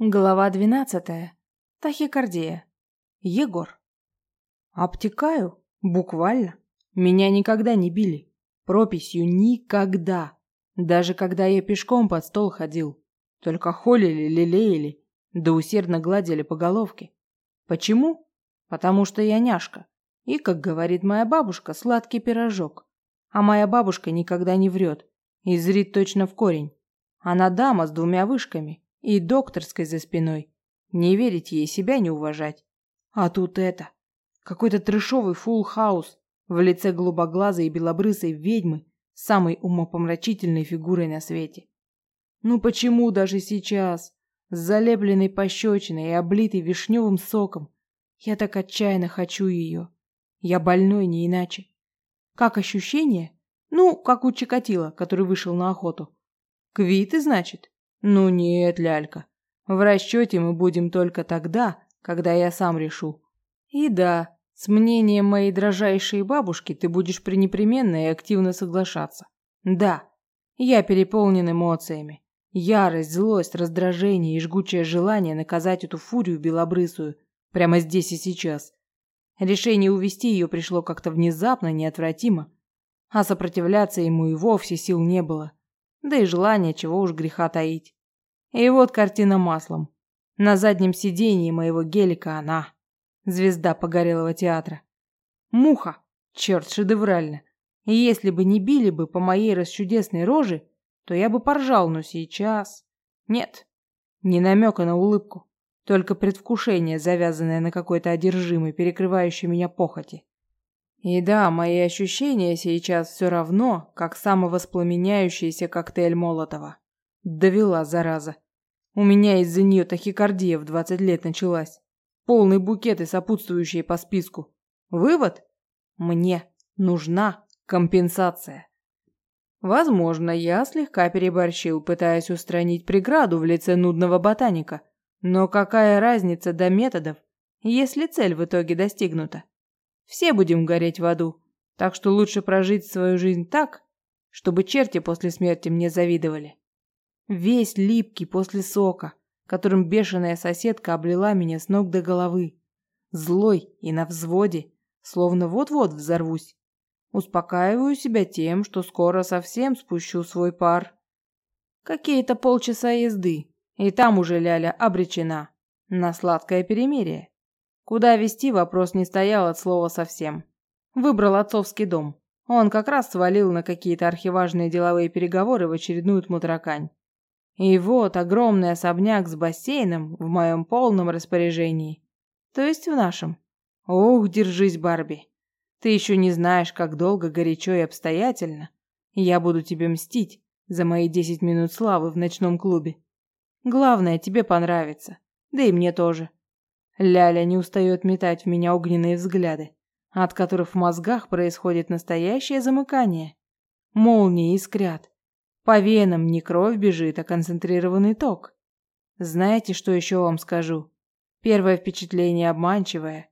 Глава двенадцатая. Тахикардия. Егор. Обтекаю? Буквально. Меня никогда не били. Прописью никогда. Даже когда я пешком под стол ходил. Только холили, лелеяли, да усердно гладили по головке. Почему? Потому что я няшка. И, как говорит моя бабушка, сладкий пирожок. А моя бабушка никогда не врет. И зрит точно в корень. Она дама с двумя вышками и докторской за спиной. Не верить ей, себя не уважать. А тут это. Какой-то трешовый фулл-хаус в лице голубоглазой и белобрысой ведьмы самой умопомрачительной фигурой на свете. Ну почему даже сейчас, с залепленной пощечиной и облитый вишневым соком, я так отчаянно хочу ее? Я больной не иначе. Как ощущение? Ну, как у Чикатила, который вышел на охоту. Квиты, значит? Ну нет, лялька. В расчете мы будем только тогда, когда я сам решу. И да, с мнением моей дрожайшей бабушки ты будешь пренепременно и активно соглашаться. Да, я переполнен эмоциями. Ярость, злость, раздражение и жгучее желание наказать эту фурию белобрысую прямо здесь и сейчас. Решение увести ее пришло как-то внезапно, неотвратимо. А сопротивляться ему и вовсе сил не было да и желание чего уж греха таить. И вот картина маслом. На заднем сиденье моего гелика она, звезда погорелого театра. Муха, черт, шедеврально. И если бы не били бы по моей расчудесной роже, то я бы поржал, но сейчас... Нет, ни намека на улыбку, только предвкушение, завязанное на какой-то одержимой, перекрывающей меня похоти. И да, мои ощущения сейчас все равно, как самовоспламеняющийся коктейль Молотова. Довела, зараза. У меня из-за нее тахикардия в 20 лет началась. Полный букет и сопутствующие по списку. Вывод? Мне нужна компенсация. Возможно, я слегка переборщил, пытаясь устранить преграду в лице нудного ботаника. Но какая разница до методов, если цель в итоге достигнута? Все будем гореть в аду, так что лучше прожить свою жизнь так, чтобы черти после смерти мне завидовали. Весь липкий после сока, которым бешеная соседка облила меня с ног до головы. Злой и на взводе, словно вот-вот взорвусь. Успокаиваю себя тем, что скоро совсем спущу свой пар. Какие-то полчаса езды, и там уже Ляля обречена на сладкое перемирие. Куда вести вопрос не стоял от слова совсем. Выбрал отцовский дом. Он как раз свалил на какие-то архиважные деловые переговоры в очередную тмутракань. И вот огромный особняк с бассейном в моем полном распоряжении. То есть в нашем. Ух, держись, Барби. Ты еще не знаешь, как долго, горячо и обстоятельно. Я буду тебе мстить за мои десять минут славы в ночном клубе. Главное, тебе понравится. Да и мне тоже. Ляля не устает метать в меня огненные взгляды, от которых в мозгах происходит настоящее замыкание. Молнии искрят. По венам не кровь бежит, а концентрированный ток. Знаете, что еще вам скажу? Первое впечатление обманчивое.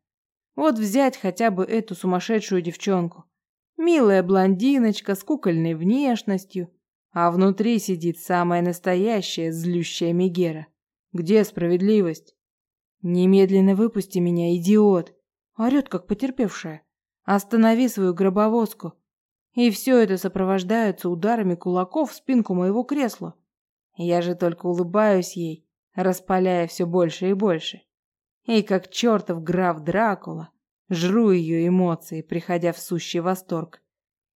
Вот взять хотя бы эту сумасшедшую девчонку. Милая блондиночка с кукольной внешностью, а внутри сидит самая настоящая злющая Мегера. Где справедливость? «Немедленно выпусти меня, идиот!» Орет, как потерпевшая. «Останови свою гробовозку!» И все это сопровождается ударами кулаков в спинку моего кресла. Я же только улыбаюсь ей, распаляя все больше и больше. И как чертов граф Дракула, жру ее эмоции, приходя в сущий восторг.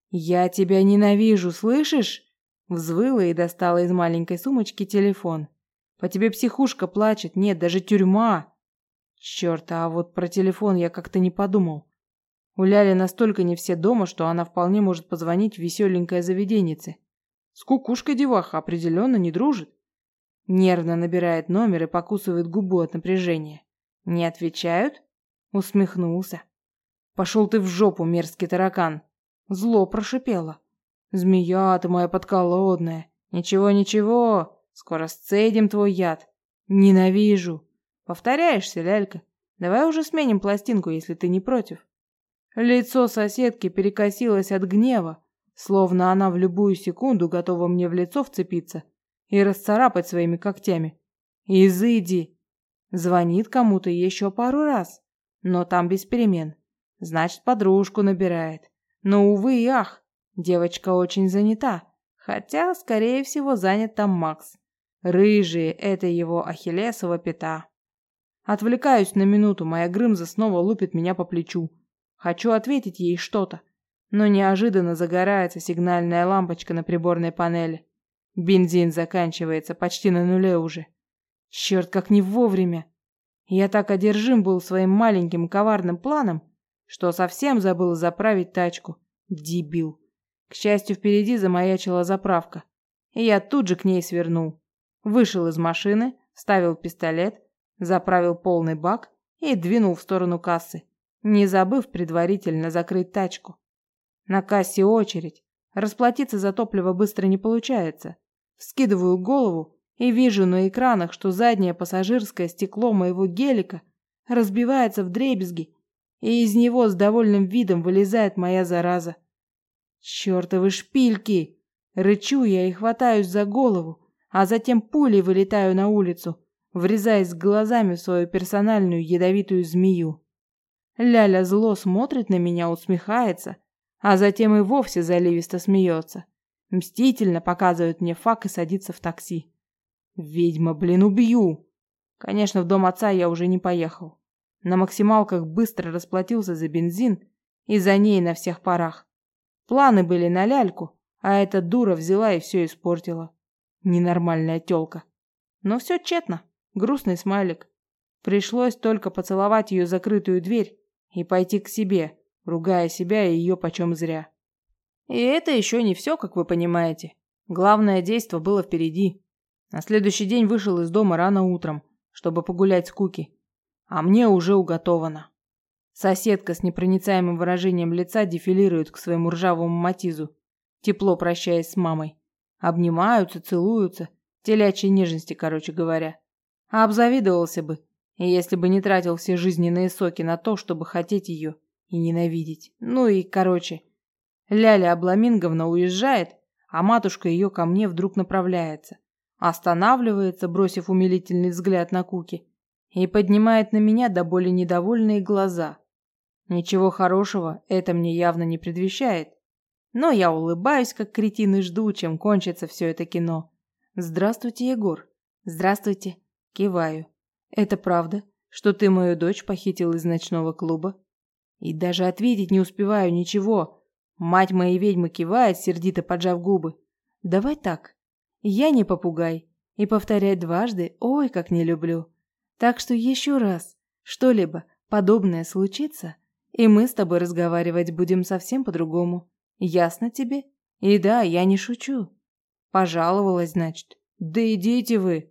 «Я тебя ненавижу, слышишь?» Взвыла и достала из маленькой сумочки телефон. «По тебе психушка плачет, нет, даже тюрьма!» Черт, а вот про телефон я как-то не подумал. У Ляли настолько не все дома, что она вполне может позвонить в веселенькое заведеннице. С кукушкой деваха определенно не дружит. Нервно набирает номер и покусывает губу от напряжения. Не отвечают? Усмехнулся. Пошел ты в жопу, мерзкий таракан. Зло прошипело. Змея ты моя подколодная. Ничего, ничего, скоро сцедим твой яд. Ненавижу. Повторяешься, лялька. Давай уже сменим пластинку, если ты не против. Лицо соседки перекосилось от гнева, словно она в любую секунду готова мне в лицо вцепиться и расцарапать своими когтями. Изыди. Звонит кому-то еще пару раз, но там без перемен. Значит, подружку набирает. Но, увы и ах, девочка очень занята. Хотя, скорее всего, занят там Макс. Рыжие – это его ахиллесова пята. Отвлекаюсь на минуту, моя Грымза снова лупит меня по плечу. Хочу ответить ей что-то, но неожиданно загорается сигнальная лампочка на приборной панели. Бензин заканчивается почти на нуле уже. Черт, как не вовремя. Я так одержим был своим маленьким коварным планом, что совсем забыл заправить тачку. Дебил. К счастью, впереди замаячила заправка, и я тут же к ней свернул. Вышел из машины, ставил пистолет, заправил полный бак и двинул в сторону кассы не забыв предварительно закрыть тачку. На кассе очередь. Расплатиться за топливо быстро не получается. Скидываю голову и вижу на экранах, что заднее пассажирское стекло моего гелика разбивается в дребезги, и из него с довольным видом вылезает моя зараза. Чёртовы шпильки! Рычу я и хватаюсь за голову, а затем пулей вылетаю на улицу, врезаясь глазами в свою персональную ядовитую змею. Ляля зло смотрит на меня, усмехается, а затем и вовсе заливисто смеется. Мстительно показывает мне фак и садится в такси. Ведьма, блин, убью! Конечно, в дом отца я уже не поехал. На максималках быстро расплатился за бензин и за ней на всех парах. Планы были на ляльку, а эта дура взяла и все испортила. Ненормальная тёлка. Но все тщетно. Грустный смайлик. Пришлось только поцеловать ее закрытую дверь и пойти к себе, ругая себя и ее почем зря. И это еще не все, как вы понимаете. Главное действо было впереди. На следующий день вышел из дома рано утром, чтобы погулять с Куки. А мне уже уготовано. Соседка с непроницаемым выражением лица дефилирует к своему ржавому матизу, тепло прощаясь с мамой. Обнимаются, целуются, телячьей нежности, короче говоря. А обзавидовался бы, если бы не тратил все жизненные соки на то, чтобы хотеть ее и ненавидеть. Ну и, короче, Ляля Абламинговна уезжает, а матушка ее ко мне вдруг направляется. Останавливается, бросив умилительный взгляд на Куки, и поднимает на меня до боли недовольные глаза. Ничего хорошего это мне явно не предвещает. Но я улыбаюсь, как кретин, и жду, чем кончится все это кино. «Здравствуйте, Егор». «Здравствуйте». Киваю. Это правда, что ты мою дочь похитил из ночного клуба? И даже ответить не успеваю ничего. Мать моей ведьмы кивает, сердито поджав губы. Давай так. Я не попугай. И повторять дважды, ой, как не люблю. Так что еще раз, что-либо подобное случится, и мы с тобой разговаривать будем совсем по-другому. Ясно тебе? И да, я не шучу. Пожаловалась, значит. Да идите вы.